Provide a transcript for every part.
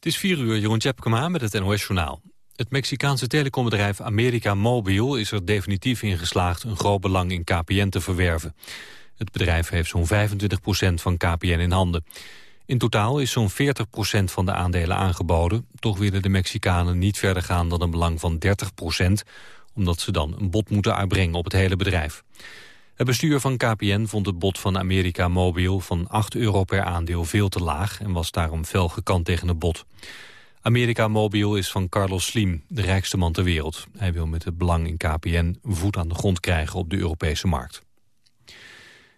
Het is 4 uur, Jeroen Tjepkema met het NOS-journaal. Het Mexicaanse telecombedrijf America Mobil is er definitief in geslaagd... een groot belang in KPN te verwerven. Het bedrijf heeft zo'n 25% van KPN in handen. In totaal is zo'n 40% van de aandelen aangeboden. Toch willen de Mexicanen niet verder gaan dan een belang van 30% omdat ze dan een bod moeten uitbrengen op het hele bedrijf. Het bestuur van KPN vond het bod van America Mobil van 8 euro per aandeel veel te laag... en was daarom fel gekant tegen het bod. America Mobil is van Carlos Slim, de rijkste man ter wereld. Hij wil met het belang in KPN voet aan de grond krijgen op de Europese markt.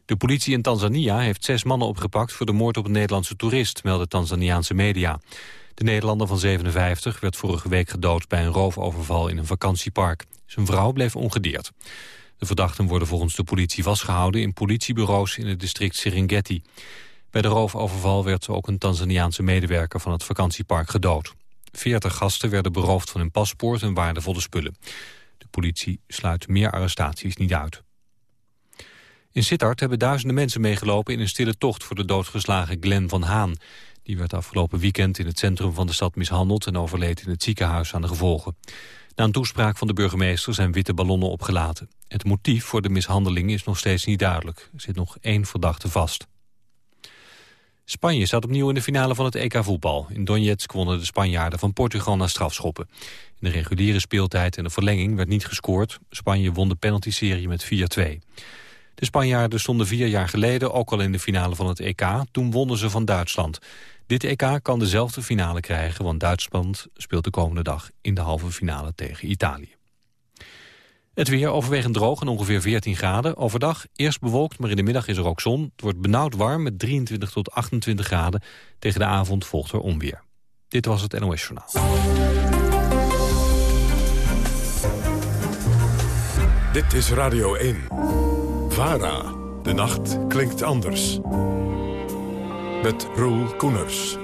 De politie in Tanzania heeft zes mannen opgepakt voor de moord op een Nederlandse toerist, melden Tanzaniaanse media. De Nederlander van 57 werd vorige week gedood bij een roofoverval in een vakantiepark. Zijn vrouw bleef ongedeerd. De verdachten worden volgens de politie vastgehouden in politiebureaus in het district Serengeti. Bij de roofoverval werd ook een Tanzaniaanse medewerker van het vakantiepark gedood. Veertig gasten werden beroofd van hun paspoort en waardevolle spullen. De politie sluit meer arrestaties niet uit. In Sittard hebben duizenden mensen meegelopen in een stille tocht voor de doodgeslagen Glenn van Haan. Die werd afgelopen weekend in het centrum van de stad mishandeld en overleed in het ziekenhuis aan de gevolgen. Na een toespraak van de burgemeester zijn witte ballonnen opgelaten. Het motief voor de mishandeling is nog steeds niet duidelijk. Er zit nog één verdachte vast. Spanje staat opnieuw in de finale van het EK voetbal. In Donetsk wonnen de Spanjaarden van Portugal na strafschoppen. In de reguliere speeltijd en de verlenging werd niet gescoord. Spanje won de penaltyserie met 4-2. De Spanjaarden stonden vier jaar geleden ook al in de finale van het EK. Toen wonnen ze van Duitsland. Dit EK kan dezelfde finale krijgen, want Duitsland speelt de komende dag in de halve finale tegen Italië. Het weer overwegend droog en ongeveer 14 graden. Overdag eerst bewolkt, maar in de middag is er ook zon. Het wordt benauwd warm met 23 tot 28 graden. Tegen de avond volgt er onweer. Dit was het NOS Journaal. Dit is Radio 1. VARA. De nacht klinkt anders. Met Roel Koeners.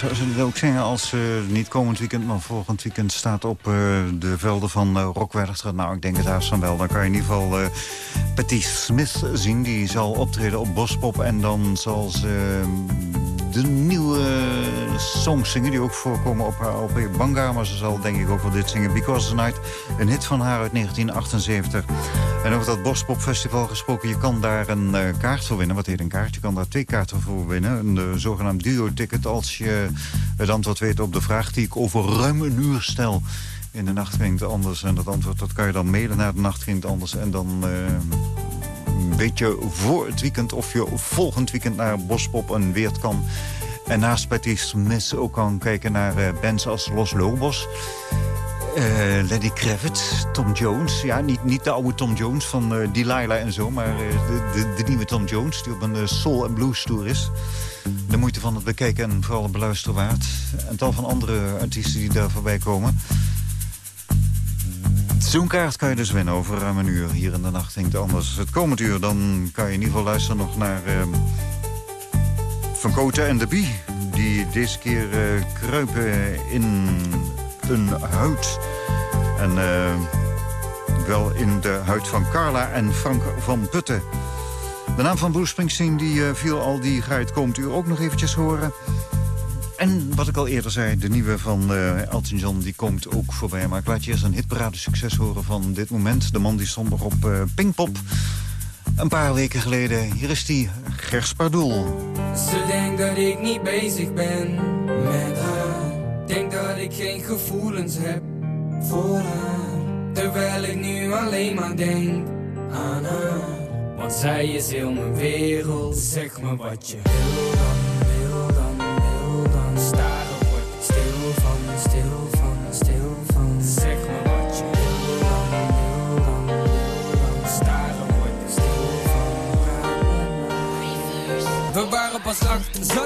Zou ze het ook zeggen als uh, niet komend weekend, maar volgend weekend staat op uh, de velden van uh, Rockwerchter. Nou, ik denk het haast van wel. Dan kan je in ieder geval uh, Patty Smith zien. Die zal optreden op Bospop en dan zal ze de nieuwe songs zingen... die ook voorkomen op haar LP Banga. Maar ze zal denk ik ook wel dit zingen. Because the Night, een hit van haar uit 1978. En over dat Bospop Festival gesproken... je kan daar een uh, kaart voor winnen. Wat heet een kaart? Je kan daar twee kaarten voor winnen. Een uh, zogenaamd duo-ticket als je het antwoord weet op de vraag... die ik over ruim een uur stel. In de nacht anders. En dat antwoord dat kan je dan mailen naar de nacht anders. En dan... Uh, weet je voor het weekend of je volgend weekend naar Bospop en Weert kan. En naast Patty Smith ook kan kijken naar uh, bands als Los Lobos. Uh, Lenny Kravitz, Tom Jones. Ja, niet, niet de oude Tom Jones van uh, Delilah en zo... maar de, de, de, nieuwe Tom Jones, die op een soul- en blues tour is. De moeite van het bekijken en vooral het beluisteren waard. En tal van andere artiesten die daar voorbij komen. Zo'n kaart kan je dus winnen over ruim een uur. Hier in de nacht hinkt anders. Het komend uur dan kan je in ieder geval luisteren nog naar... Van Kota en de Bie. Die deze keer uh, kruipen in een huid. En uh, wel in de huid van Carla en Frank van Putten. De naam van Bruce Springsteen die, viel al, die ga het komend uur ook nog eventjes horen. En wat ik al eerder zei, de nieuwe van Elton John die komt ook voorbij. Maar ik laat je eerst een hitparade succes horen van dit moment. De man die stond nog op Pinkpop. Een paar weken geleden. Hier is die, Gers Pardoel. Ze denkt dat ik niet bezig ben met haar. Denk dat ik geen gevoelens heb voor haar. Terwijl ik nu alleen maar denk aan haar. Want zij is heel mijn wereld. Zeg me wat je wil dan. Staren word ik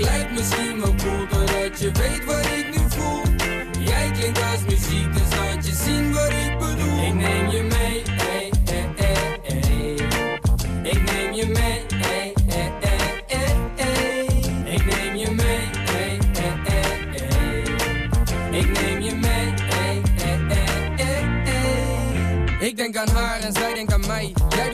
Ik lijk misschien wel cool Doordat je weet wat ik nu voel Jij klinkt als muziek Dus laat je zien wat ik bedoel Ik neem je mee hey, hey, hey, hey. Ik neem je mee. Ik neem je mee hey. Ik neem je mee hey, hey. Ik denk aan haar en zij denkt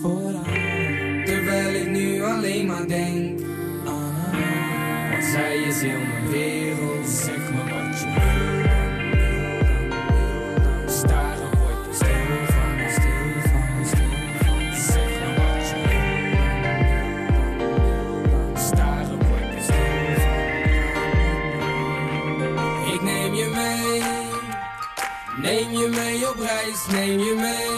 voor haar Terwijl ik nu alleen maar denk aan haar Want zij is heel mijn wereld. Zeg me wat je wil Staren word je stil van, stil van, stil van. Zeg me wat je wil Staren word je stil van Ik neem je mee Neem je mee op reis, neem je mee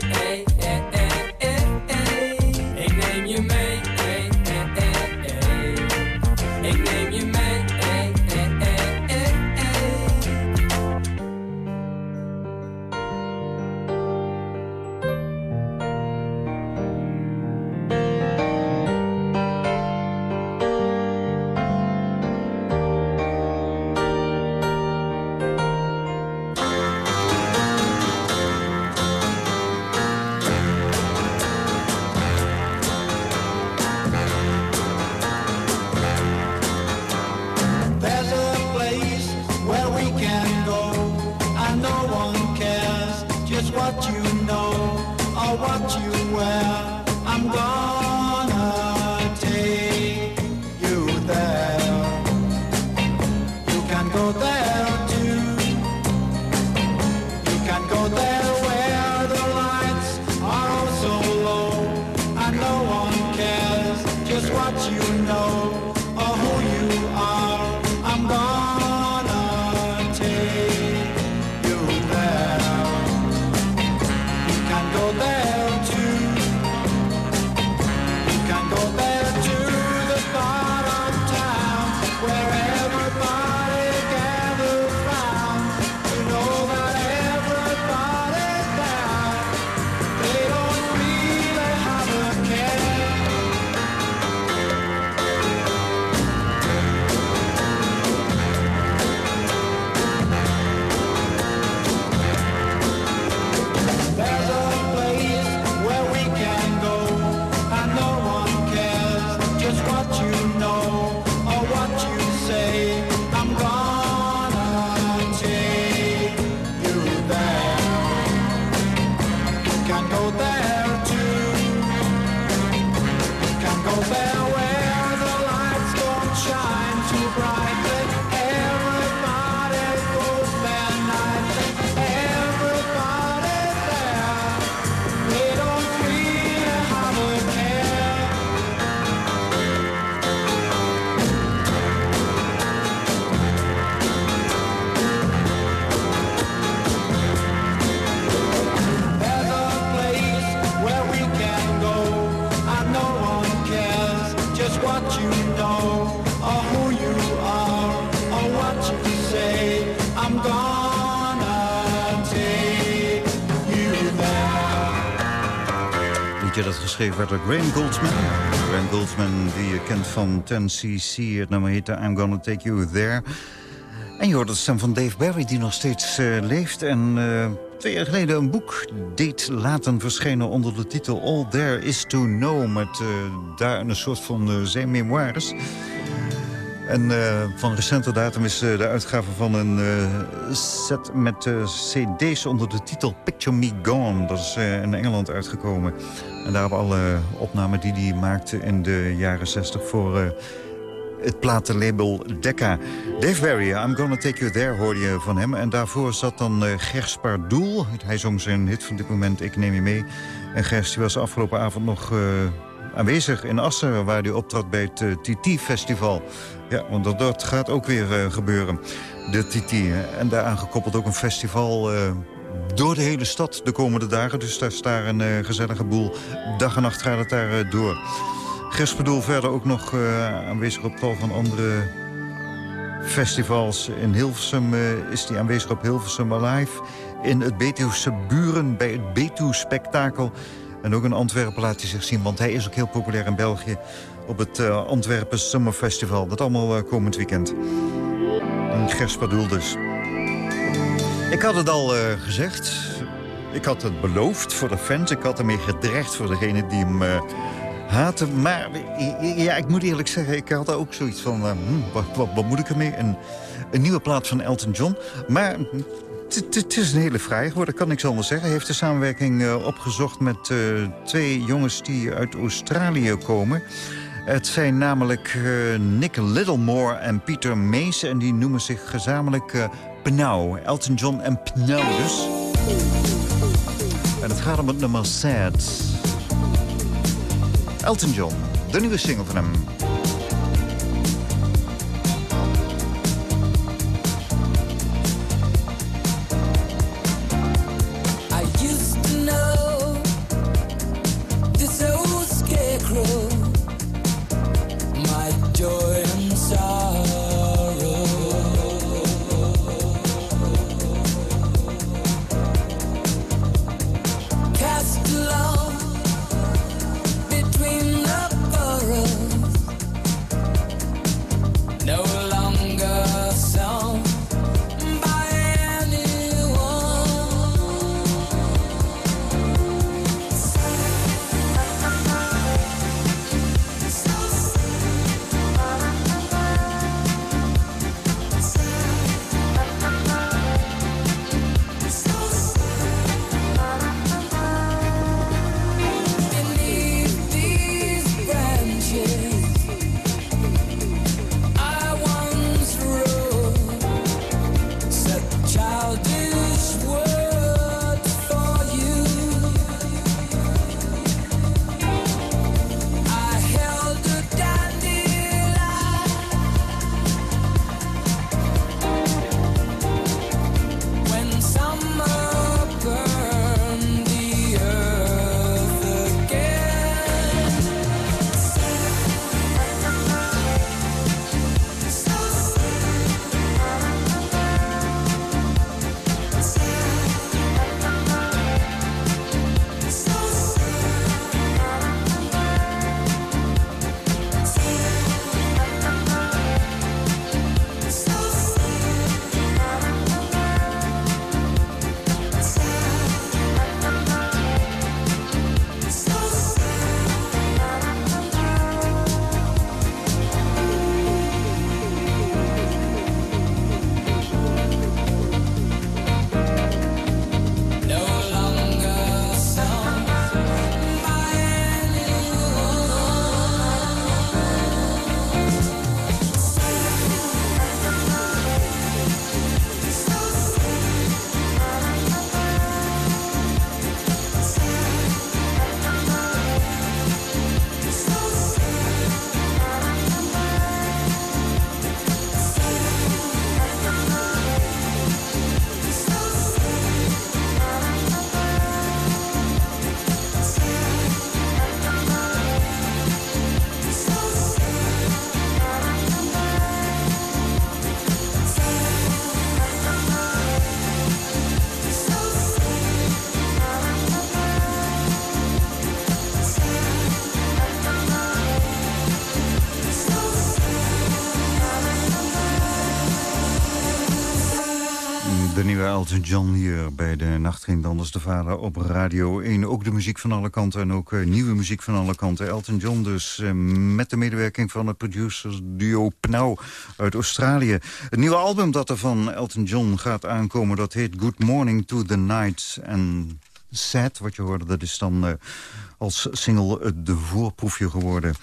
geschreven werd door Graham Goldsman. Graham Goldsman, die je kent van 10cc. Het nummer heette I'm Gonna Take You There. En je hoort de stem van Dave Barry, die nog steeds uh, leeft. En uh, twee jaar geleden een boek deed laten verschijnen onder de titel All There Is To Know. Met uh, daar een soort van zijn memoires. En uh, van recente datum is uh, de uitgave van een uh, set met cd's onder de titel Picture Me Gone. Dat is in Engeland uitgekomen. En daar hebben alle opnamen die hij maakte in de jaren 60 voor het platenlabel Decca. Dave Barry, I'm Gonna Take You There, hoorde je van hem. En daarvoor zat dan uh, Gers Pardoel. Hij zong zijn hit van dit moment, Ik Neem Je Mee. En Gers die was afgelopen avond nog aanwezig in Assen... waar hij optrad bij het TT-festival. Ja, want dat, gaat ook weer gebeuren, de TT. En daaraan gekoppeld ook een festival door de hele stad de komende dagen. Dus daar is daar een uh, gezellige boel. Dag en nacht gaat het daar door. Gespedoel verder ook nog aanwezig op tal van andere festivals. In Hilversum is hij aanwezig op Hilversum Alive. In het Betuwse Buren bij het Betuw Spektakel. En ook in Antwerpen laat hij zich zien, want hij is ook heel populair in België... op het Antwerpen Summer Festival. Dat allemaal komend weekend. Gerspadoel dus. Ik had het al uh, gezegd. Ik had het beloofd voor de fans. Ik had ermee gedreigd voor degene die hem haten. Maar ja, ik moet eerlijk zeggen, ik had ook zoiets van... Uh, wat, moet ik ermee? Een, een nieuwe plaat van Elton John. Maar het is een hele vraag geworden, kan ik anders zeggen. Hij heeft de samenwerking opgezocht met twee jongens die uit Australië komen. Het zijn namelijk uh, Nick Littlemore en Peter Mace. En die noemen zich gezamenlijk Pnau. Elton John en Pnau dus. En het gaat om het nummer Sad. Elton John, de nieuwe single van hem. Elton John hier bij de Nacht Ging Anders de Vader op Radio 1. Ook de muziek van alle kanten en ook uh, nieuwe muziek van alle kanten. Elton John dus uh, met de medewerking van het producersduo Pnau uit Australië. Het nieuwe album dat er van Elton John gaat aankomen... dat heet Good Morning to the Night. En Sad, wat je hoorde, dat is dan uh, als single de voorproefje geworden...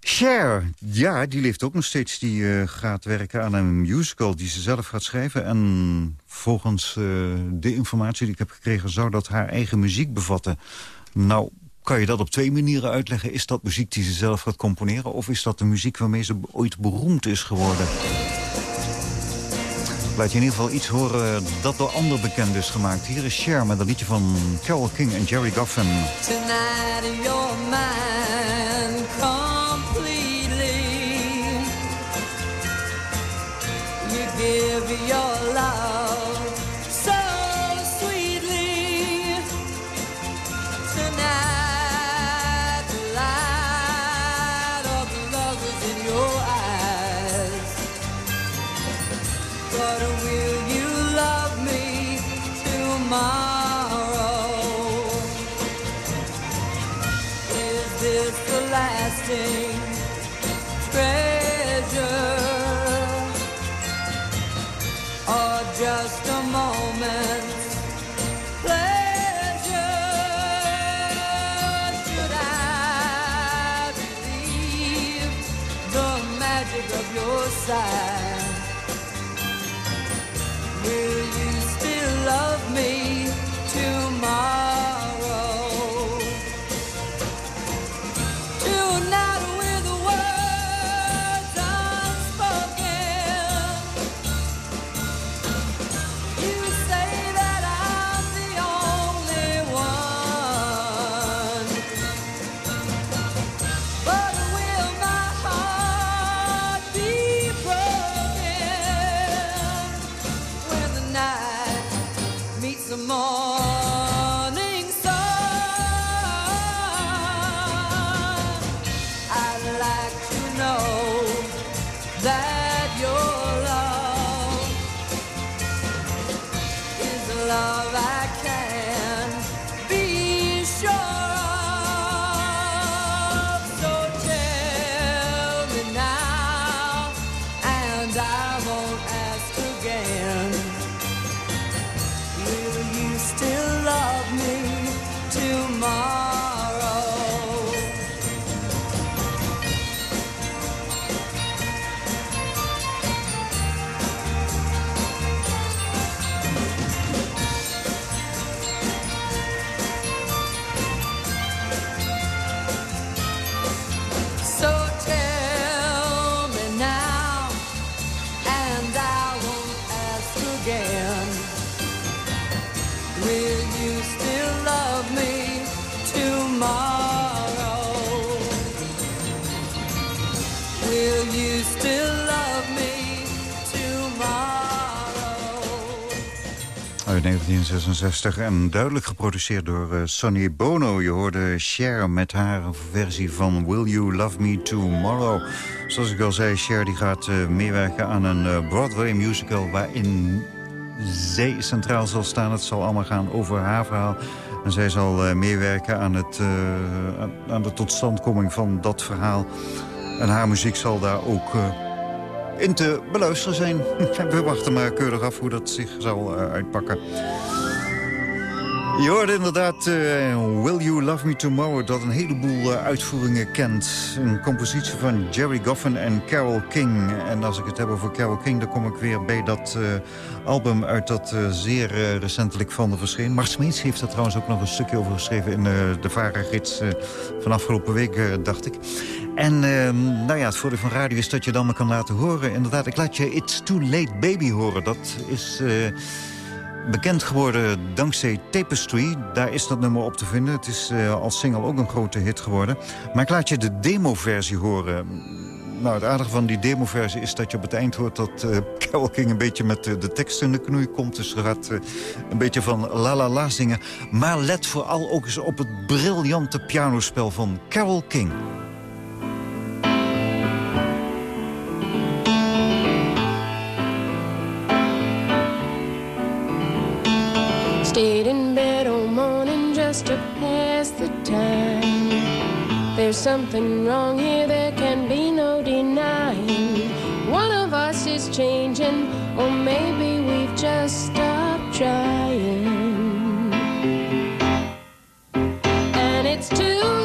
Cher, ja, die leeft ook nog steeds. Die uh, gaat werken aan een musical die ze zelf gaat schrijven. En volgens uh, de informatie die ik heb gekregen... zou dat haar eigen muziek bevatten. Nou, kan je dat op twee manieren uitleggen? Is dat muziek die ze zelf gaat componeren... of is dat de muziek waarmee ze ooit beroemd is geworden? Laat je in ieder geval iets horen dat door ander bekend is gemaakt. Hier is Cher met een liedje van Carole King en Jerry Goffin. Tonight you're mine, give your love so sweetly tonight. The light of love is in your eyes. But will you love me tomorrow? Is this the lasting treasure? Your 1966 en duidelijk geproduceerd door uh, Sonny Bono. Je hoorde Cher met haar versie van Will You Love Me Tomorrow. Zoals ik al zei, Cher die gaat uh, meewerken aan een uh, Broadway musical... waarin zij centraal zal staan. Het zal allemaal gaan over haar verhaal. En zij zal meewerken aan, het, aan de totstandkoming van dat verhaal. En haar muziek zal daar ook in te beluisteren zijn. We wachten maar keurig af hoe dat zich zal uh, uitpakken. Je hoorde inderdaad uh, Will You Love Me Tomorrow... dat een heleboel uh, uitvoeringen kent. Een compositie van Jerry Goffin en Carole King. En als ik het heb over Carole King... dan kom ik weer bij dat album uit dat zeer recentelijk van de verscheen. Mart Smeets heeft er trouwens ook nog een stukje over geschreven... in de Vara-gids van afgelopen week, dacht ik. En ehm, nou ja, het voordeel van radio is dat je dan me kan laten horen. Inderdaad, ik laat je It's Too Late Baby horen. Dat is uh, bekend geworden dankzij Tapestry. Daar is dat nummer op te vinden. Het is uh, als single ook een grote hit geworden. Maar ik laat je de demo-versie horen. Nou, het aardige van die demo-versie is dat je op het eind hoort... dat uh, Carol King een beetje met de tekst in de knoei komt. Dus ze gaat een beetje van la la la zingen. Maar let vooral ook eens op het briljante pianospel van Carol King. To pass the time. There's something wrong here, there can be no denying. One of us is changing, or maybe we've just stopped trying. don't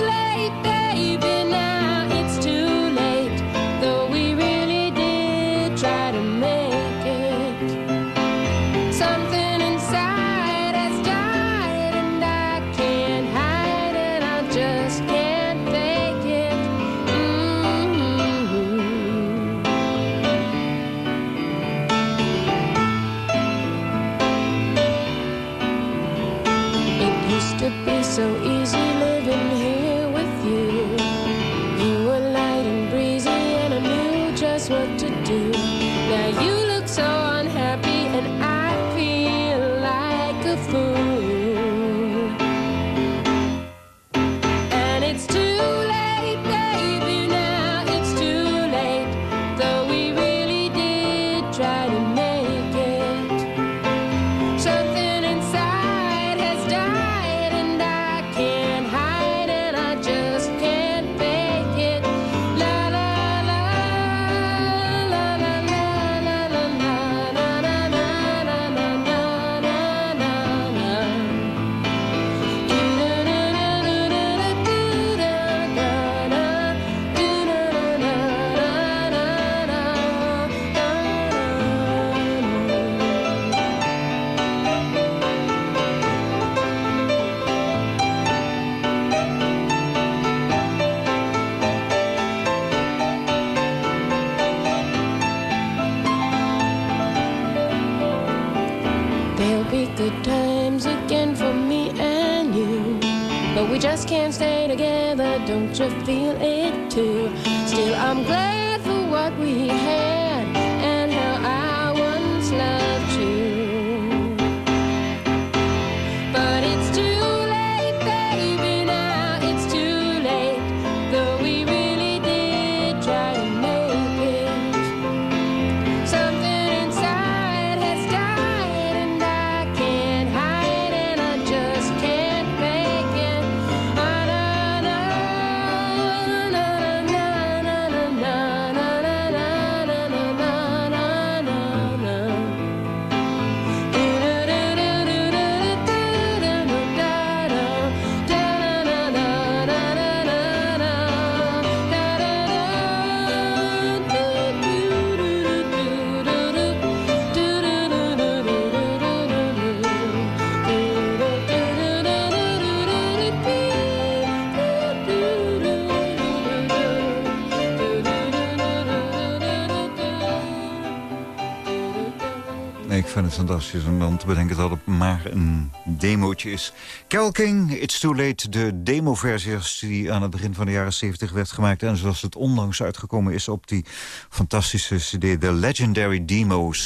vind het fantastisch om dan te bedenken dat het maar een demootje is. Kelking, It's Too Late, de demoversie die aan het begin van de jaren 70 werd gemaakt... en zoals het onlangs uitgekomen is op die fantastische cd, The Legendary Demos.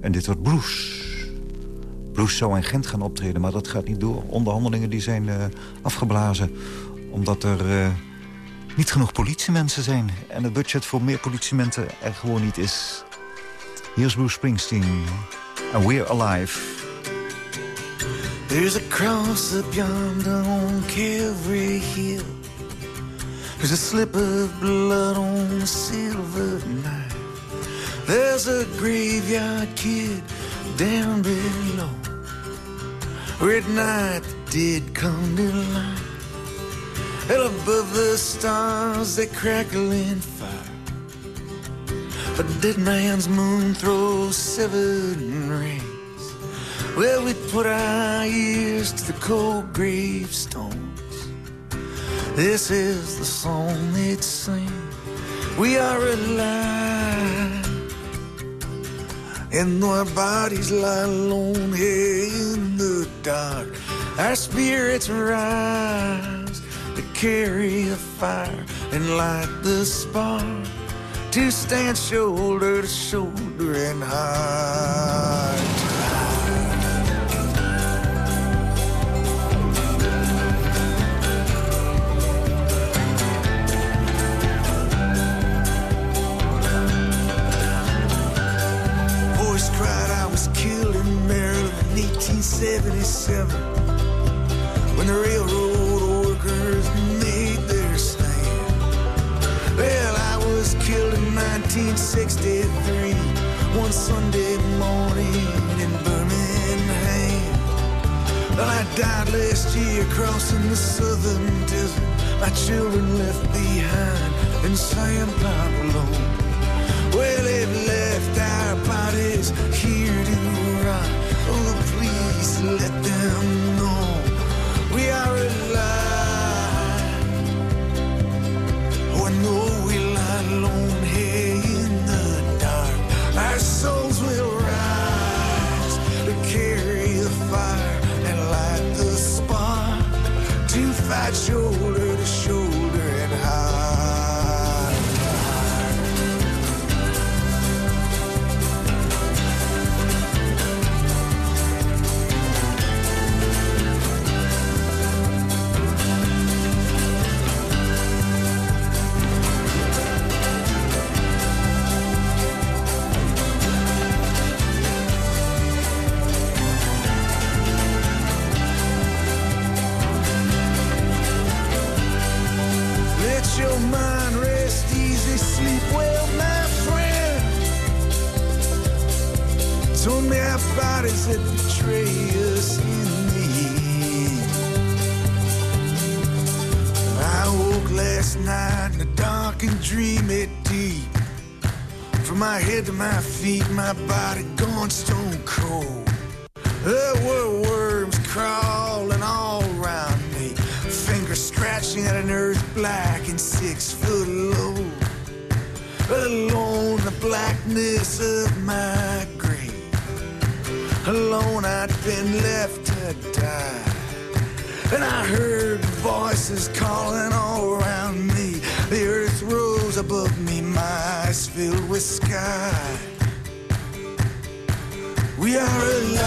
En dit wordt blues. Blues zou in Gent gaan optreden, maar dat gaat niet door. Onderhandelingen die zijn uh, afgeblazen, omdat er... Uh, niet genoeg politiemensen zijn. En het budget voor meer politiemensen er gewoon niet is. Here's Bruce Springsteen, and we're alive. There's a cross up yonder on Calvary Hill. There's a slip of blood on a silver knife. There's a graveyard kid down below. Where at night the dead come to life. And above the stars they crackle in fire. A dead man's moon throws seven rays. Well, we put our ears to the cold gravestones. This is the song they'd sing. We are alive. And our bodies lie alone here in the dark, our spirits rise to carry the fire and light the spark to stand shoulder to shoulder and hard Voice cried I was killed in Maryland in 1877 Sunday morning in Birmingham. Well, I died last year crossing the southern desert. My children left behind in San Pablo. Well, they've left our bodies here to rot. Oh, please let them know we are alive. Oh, I know we lie alone you. Bodies that betray us in the end. I woke last night in a dark and dreamy deep. From my head to my feet, my body gone stone cold. There were worms crawling all around me, fingers scratching at an earth black and six foot low. Alone, the blackness of my. Alone, I'd been left to die. And I heard voices calling all around me. The earth rose above me, my eyes filled with sky. We are alive,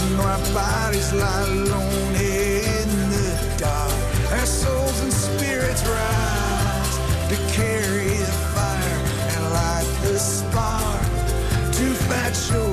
and our bodies lie alone in the dark. Our souls and spirits rise to carry the fire and light the spark to fight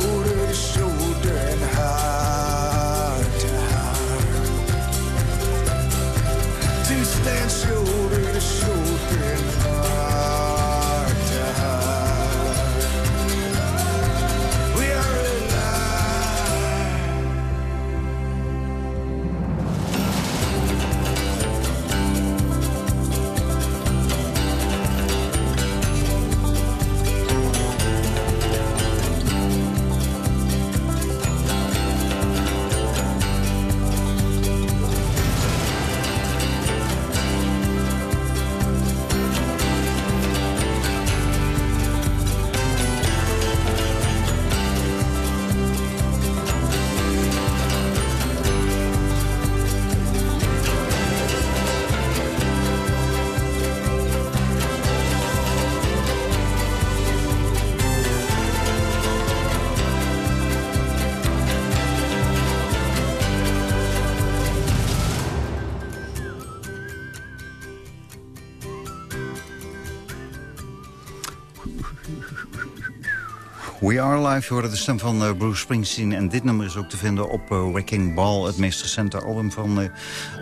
We Are Live, je hoorde de stem van eh, Bruce Springsteen. En dit nummer is ook te vinden op eh, Wrecking Ball, het meest recente album van uh,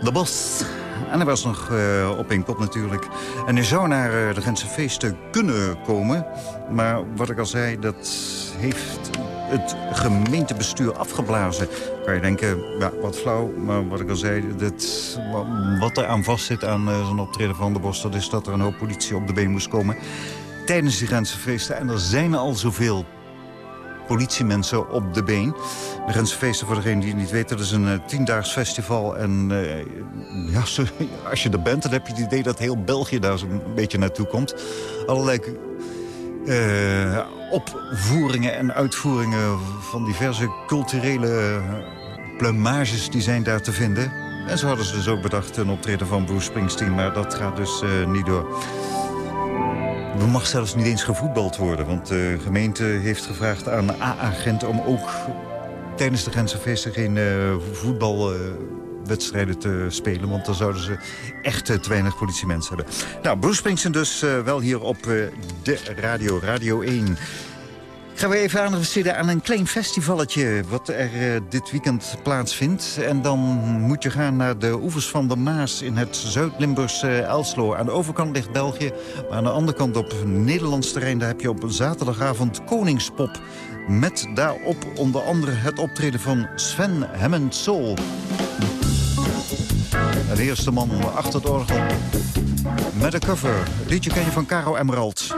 The Boss. En hij was nog uh, op één natuurlijk. En hij zou naar de Gentse feesten kunnen komen. Maar wat ik al zei, dat heeft het gemeentebestuur afgeblazen. Kan je denken, ja, wat flauw. Maar wat ik al zei, dat, wat er aan vastzit aan zo'n optreden van De Bos... dat is dat er een hoop politie op de been moest komen tijdens die grensfeesten. En er zijn al zoveel politiemensen op de been. De grensfeesten, voor degenen die het niet weten, dat is een uh, tiendaags festival. En uh, ja, als je er bent, dan heb je het idee dat heel België daar zo'n beetje naartoe komt. Allerlei uh, opvoeringen en uitvoeringen van diverse culturele pluimages die zijn daar te vinden. En zo hadden ze dus ook bedacht een optreden van Bruce Springsteen, maar dat gaat dus niet door. Er mag zelfs niet eens gevoetbald worden. Want de gemeente heeft gevraagd aan A-agent om ook tijdens de Gentse geen uh, voetbalwedstrijden te spelen. Want dan zouden ze echt uh, te weinig politiemensen hebben. Nou, Bruce Springsteen dus wel hier op de radio, Radio 1. Gaan we even aanbesteden aan een klein festivalletje... wat er uh, dit weekend plaatsvindt. En dan moet je gaan naar de oevers van de Maas... in het Zuid-Limburgse Elslo. Aan de overkant ligt België, maar aan de andere kant op Nederlands terrein... daar heb je op zaterdagavond Koningspop. Met daarop onder andere het optreden van Sven Hammond Soul. De eerste man achter het orgel. Met een cover. Liedje ken je van Caro Emerald.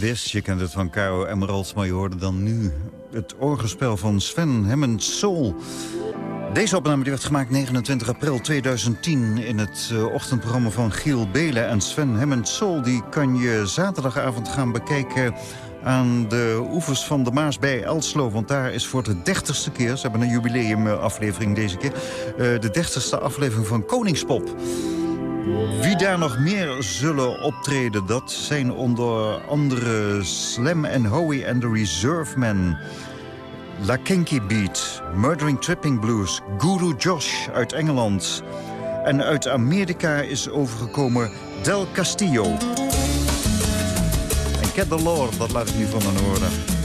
This. Je kent het van Caro Emeralds, maar je hoorde dan nu het orgelspel van Sven Hammond Soul. Deze opname die werd gemaakt 29 april 2010 in het uh, ochtendprogramma van Giel Belen en Sven Hammond Soul. Die kan je zaterdagavond gaan bekijken aan de oevers van de Maas bij Elslo. Want daar is voor de dertigste keer, ze hebben een jubileumaflevering deze keer... Uh, de dertigste aflevering van Koningspop. Wie daar nog meer zullen optreden, dat zijn onder andere Slam and Howie and the Reserve Men... La Kinky Beat, Murdering Tripping Blues, Guru Josh uit Engeland... en uit Amerika is overgekomen Del Castillo. En Cat the Lord, dat laat ik nu van hen horen.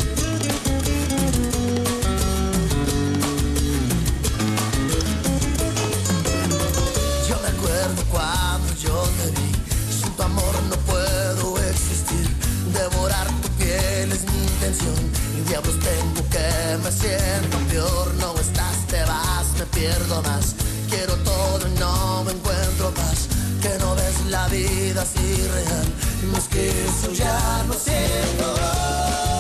Tu amor no puedo existir. Devorar tu piel es mi intención. Y diablos tengo que me siento peor. No estás, te vas, me pierdo más. Quiero todo y no me encuentro paz. Que no ves la vida así real. Más que eso ya no siento.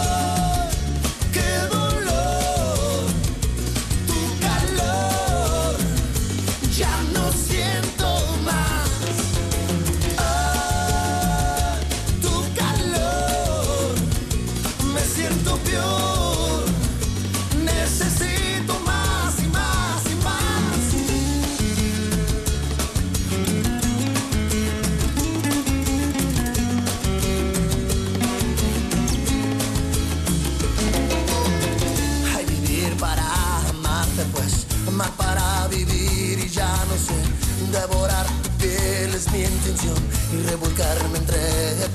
Revolcarme entre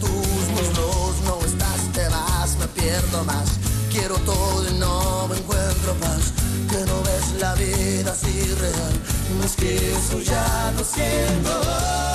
tus muslos. No estás, te vas, me pierdo más. Quiero todo y no me encuentro paz. Que no ves la vida así real. No es que eso ya lo siento.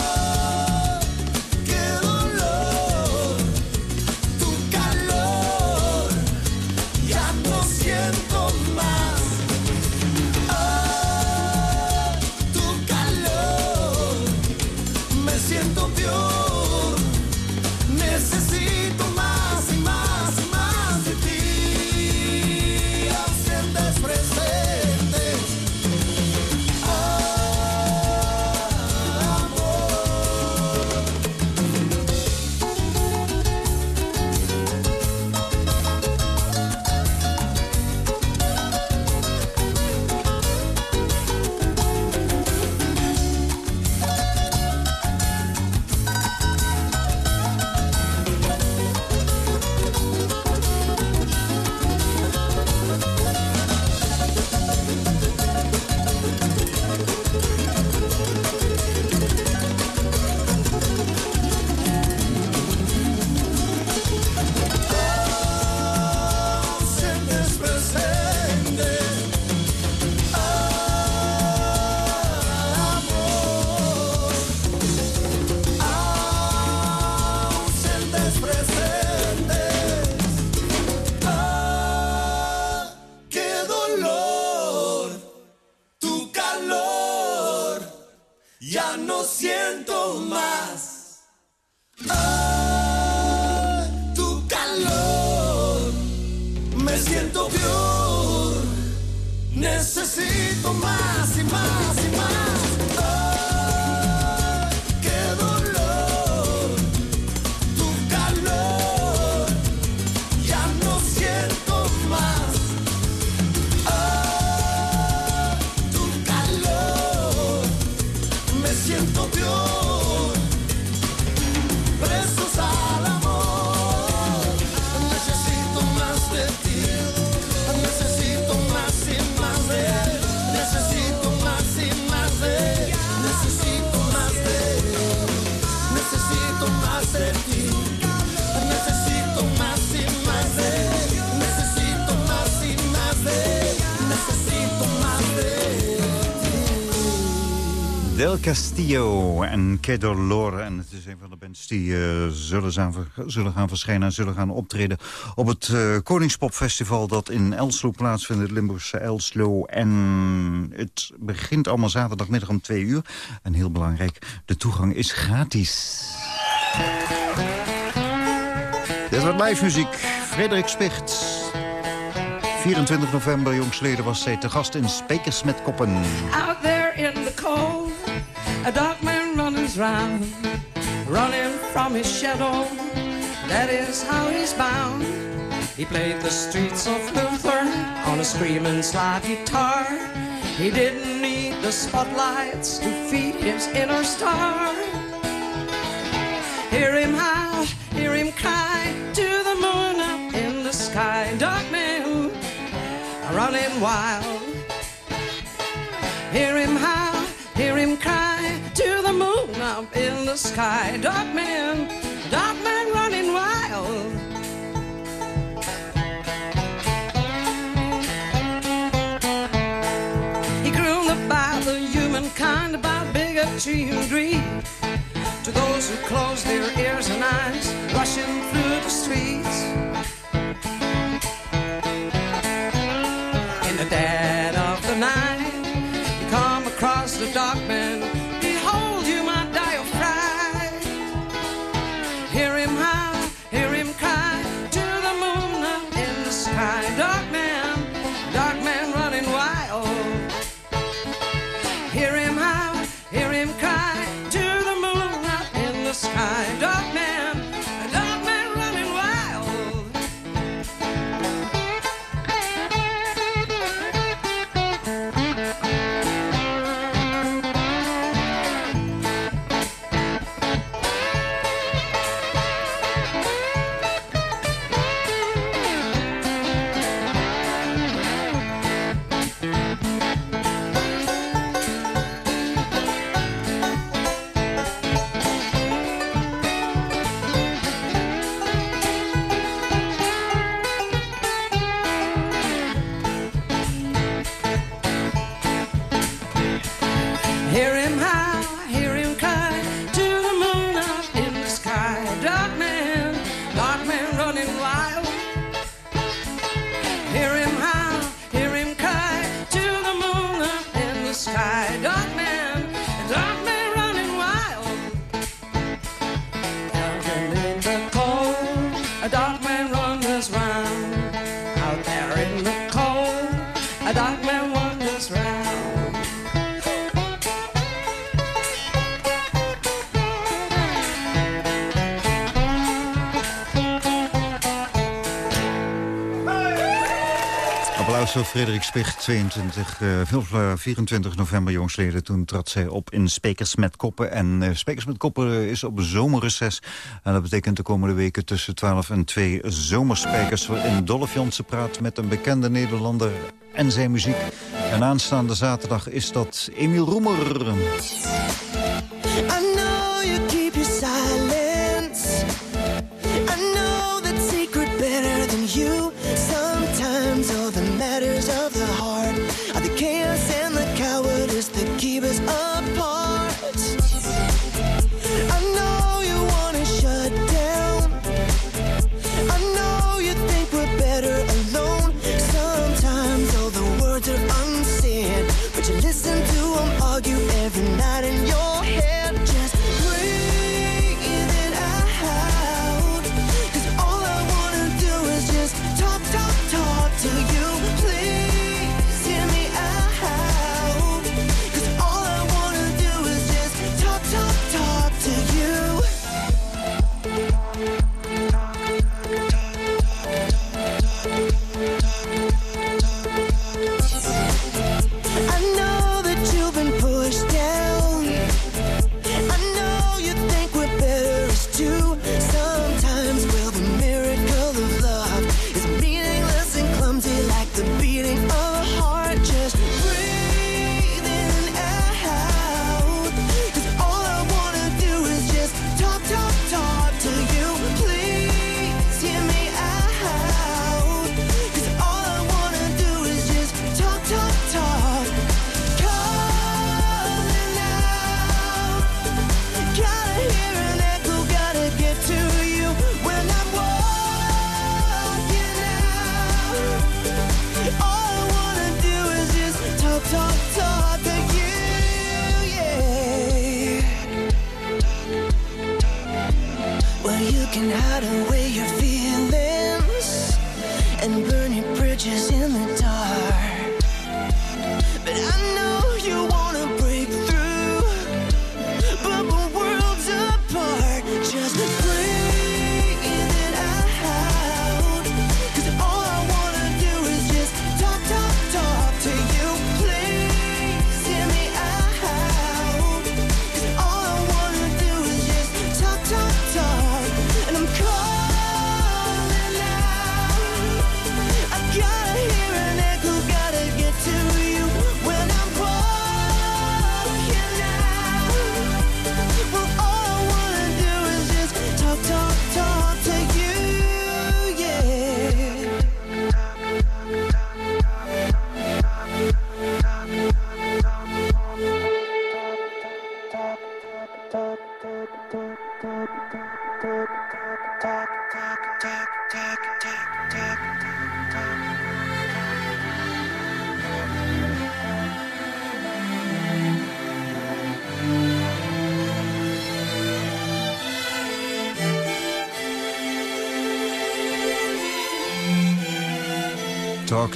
Castillo en Kedolor. En het is een van de bands die uh, zullen, zullen gaan verschijnen... en zullen gaan optreden op het uh, Koningspopfestival... dat in Elslo plaatsvindt, het Limburgse Elslo. En het begint allemaal zaterdagmiddag om twee uur. En heel belangrijk, de toegang is gratis. Dit wordt live muziek. Frederik Spicht. 24 november, jongsleden, was zij te gast in Spekers met Koppen. Out there in the cold. A dark man runs round, running from his shadow. That is how he's bound. He played the streets of Luther on a screaming slide guitar. He didn't need the spotlights to feed his inner star. Hear him howl, hear him cry to the moon up in the sky. Dark man running wild. Hear him howl, hear him cry up in the sky. Dark man, dark man running wild. He crooned by the humankind, by bigotry and greed. To those who close their ears and eyes, rushing through the streets. In the dead. Zo Frederik Spicht, 22, uh, 24 november jongsleden. Toen trad zij op in Spekers met Koppen. En eh, uh, Spekers met Koppen is op zomerreces. En dat betekent de komende weken tussen 12 en 2 zomerspijkers... waarin Dolph Jansen praat met een bekende Nederlander en zijn muziek. En aanstaande zaterdag is dat Emiel Roemer.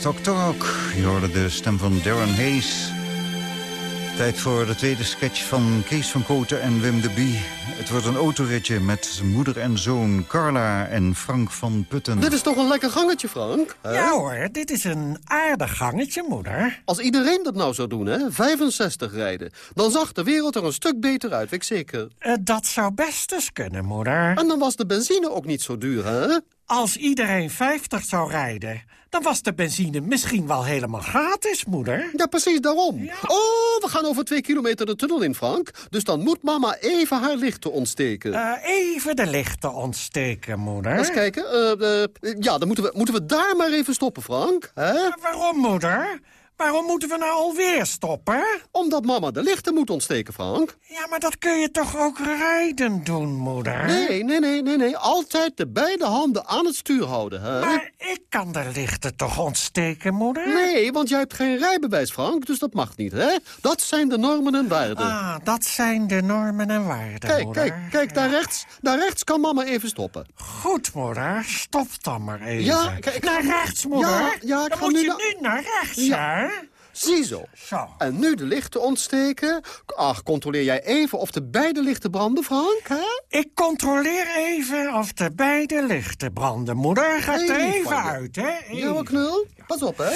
Talk, talk, talk. Je hoorde de stem van Darren Hayes. Tijd voor de tweede sketch van Kees van Koten en Wim de Bie. Het wordt een autoritje met moeder en zoon Carla en Frank van Putten. Dit is toch een lekker gangetje, Frank? Hè? Ja hoor, dit is een aardig gangetje, moeder. Als iedereen dat nou zou doen, hè, 65 rijden... dan zag de wereld er een stuk beter uit, weet ik zeker. Uh, dat zou best eens kunnen, moeder. En dan was de benzine ook niet zo duur, hè? Als iedereen 50 zou rijden, dan was de benzine misschien wel helemaal gratis, moeder. Ja, precies daarom. Ja. Oh, we gaan over twee kilometer de tunnel in, Frank. Dus dan moet mama even haar lichten ontsteken. Uh, even de lichten ontsteken, moeder. Eens kijken. Uh, uh, ja, dan moeten we, moeten we daar maar even stoppen, Frank. Hè? waarom, moeder? Waarom moeten we nou alweer stoppen? Omdat mama de lichten moet ontsteken, Frank. Ja, maar dat kun je toch ook rijden doen, moeder? Nee, nee, nee, nee, nee. Altijd de beide handen aan het stuur houden, hè? Maar ik kan de lichten toch ontsteken, moeder? Nee, want jij hebt geen rijbewijs, Frank, dus dat mag niet, hè? Dat zijn de normen en waarden. Ah, dat zijn de normen en waarden, kijk, moeder. Kijk, kijk, daar rechts. Daar rechts kan mama even stoppen. Goed, moeder. Stop dan maar even. Ja, kijk. Naar rechts, moeder. Ja, ja ik dan ga moet nu je nu naar rechts, Ja. Ziezo. Zo. En nu de lichten ontsteken. Ach, controleer jij even of de beide lichten branden, Frank, hè? Ik controleer even of de beide lichten branden, moeder. Gaat er even uit, hè? Ja, knul. Pas op, hè?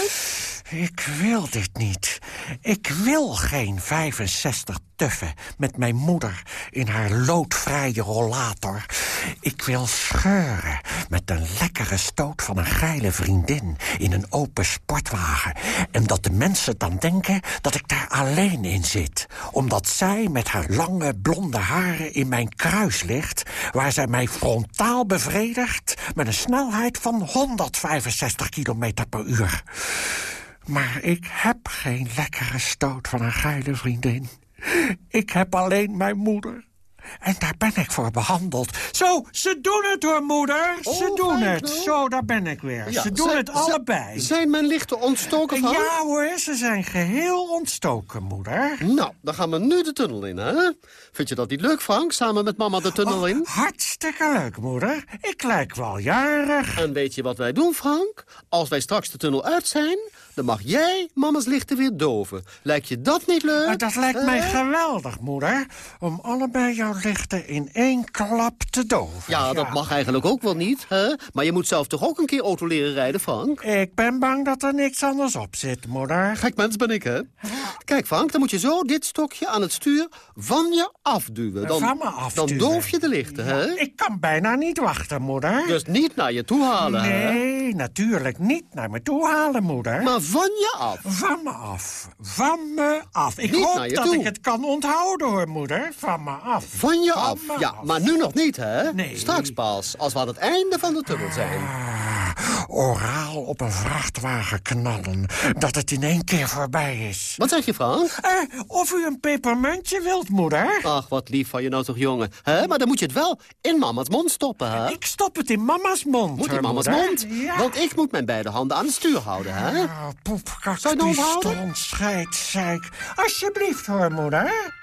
Ik wil dit niet. Ik wil geen 65 tuffen met mijn moeder in haar loodvrije rollator. Ik wil scheuren met een lekkere stoot van een geile vriendin in een open sportwagen. En dat de mensen dan denken dat ik daar alleen in zit. Omdat zij met haar lange blonde haren in mijn kruis ligt... waar zij mij frontaal bevredigt met een snelheid van 165 kilometer per uur. Maar ik heb geen lekkere stoot van een geile vriendin. Ik heb alleen mijn moeder. En daar ben ik voor behandeld. Zo, ze doen het hoor, moeder. Ze Oh, doen het. nou. Zo, daar ben ik weer. Ja, ze doen zijn- het allebei. Zijn mijn lichten ontstoken, Frank? Ja hoor, ze zijn geheel ontstoken, moeder. Nou, dan gaan we nu de tunnel in, hè? Vind je dat niet leuk, Frank? Samen met mama de tunnel in? Hartstikke leuk, moeder. Ik lijk wel jarig. En weet je wat wij doen, Frank? Als wij straks de tunnel uit zijn, dan mag jij mama's lichten weer doven. Lijkt je dat niet leuk? Maar dat lijkt mij geweldig, moeder. Om allebei jouw lichten in één klap te doven. Ja, dat mag eigenlijk ook wel niet, hè? Maar je moet zelf toch ook een keer auto leren rijden, Frank? Ik ben bang dat er niks anders op zit, moeder. Gek mens ben ik, hè? Kijk, Frank, dan moet je zo dit stokje aan het stuur van je afduwen. Dan, Van me afduwen. Dan doof je de lichten, hè? Ik kan bijna niet wachten, moeder. Dus niet naar je toe halen, hè? Nee, natuurlijk niet naar me toe halen, moeder. Maar van je af. Van me af. Van me af. Ik Niet hoop dat toe. ik het kan onthouden, hoor, moeder. Van me af. Van je Van af. Ja, af. maar nu nog niet, hè? Nee. Straks pas, als we aan het einde van de tunnel zijn. Ah, oraal op een vrachtwagen knallen. Dat het in één keer voorbij is. Wat zeg je, Frank? Eh, of u een pepermuntje wilt, moeder? Ach, wat lief van je nou toch, jongen. hè? Maar dan moet je het wel in mama's mond stoppen, hè? Ik stop het in mama's mond, Moet in mama's moeder. mond. Ja. Want ik moet mijn beide handen aan het stuur houden, hè? Ah, poepkak, Zou je het nou onthouden? scheid, zeik. Alsjeblieft, hoor, moeder.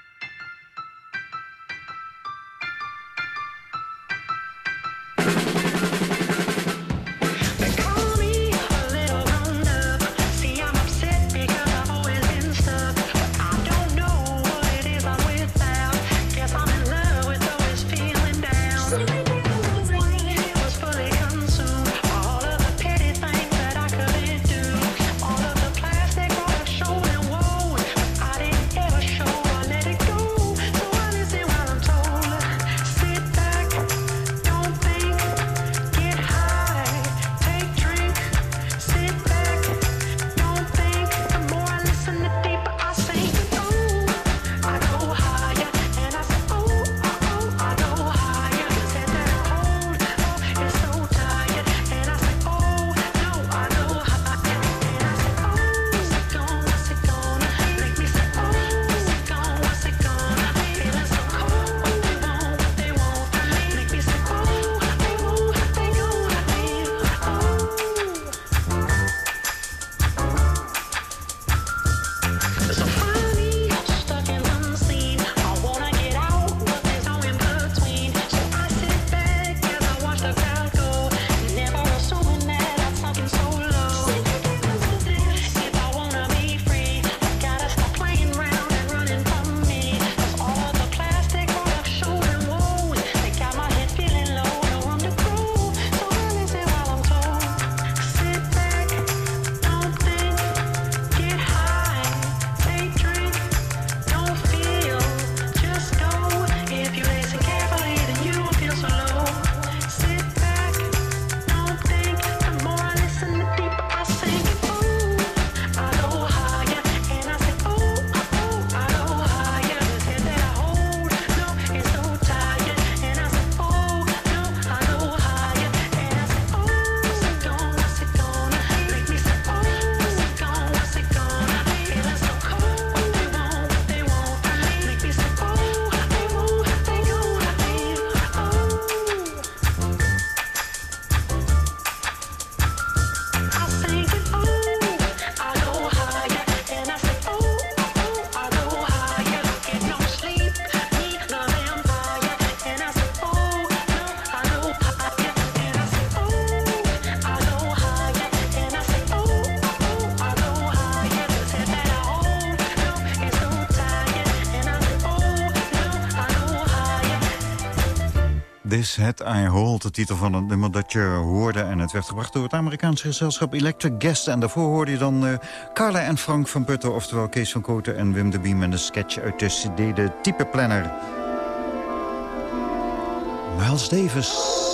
This Had I Hold, de titel van het nummer dat je hoorde. En het werd gebracht door het Amerikaanse gezelschap Electric Guest. En daarvoor hoorde je dan uh, Carla en Frank van Putten... oftewel Kees van Koten en Wim de Biem... en de sketch uit de CD De Type Planner. Miles Davis...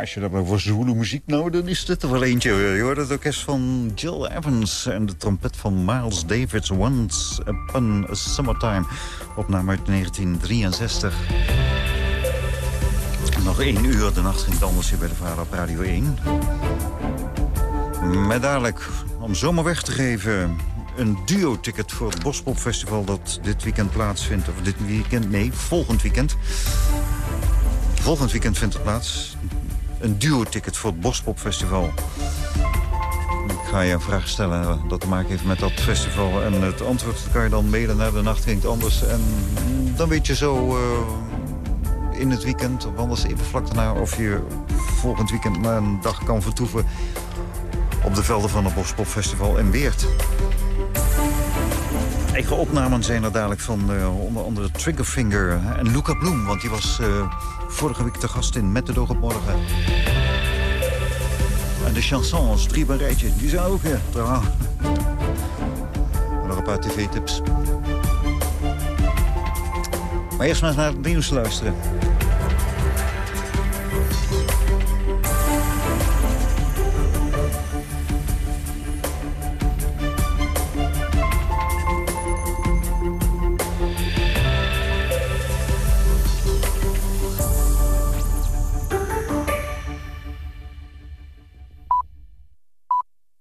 als je maar voor zwoele muziek nou, dan is dit er wel eentje. Je hoort het orkest van Jill Evans en de trompet van Miles Davis. Once Upon a Summertime. Opname uit 1963. Nog één uur, de nacht ging anders hier bij de Vader op Radio 1. Met dadelijk, om zomaar weg te geven... een duo-ticket voor het Bospopfestival dat dit weekend plaatsvindt. Of dit weekend, nee, volgend weekend. Volgend weekend vindt het plaats een duo-ticket voor het Bospopfestival. Ik ga je een vraag stellen dat te maken heeft met dat festival. En het antwoord kan je dan mailen naar de nacht ging anders. En dan weet je zo uh, in het weekend, of anders even vlak daarna... of je volgend weekend maar een dag kan vertoeven... op de velden van het Bospopfestival in Weert. Eigen opnamen zijn er dadelijk van uh, onder andere Triggerfinger en Luca Bloem. Want die was uh, vorige week te gast in Met de Doog op Morgen. En de chansons, drie bij die zijn ook weer trouw. Nog een paar tv-tips. Maar eerst maar eens naar het nieuws luisteren.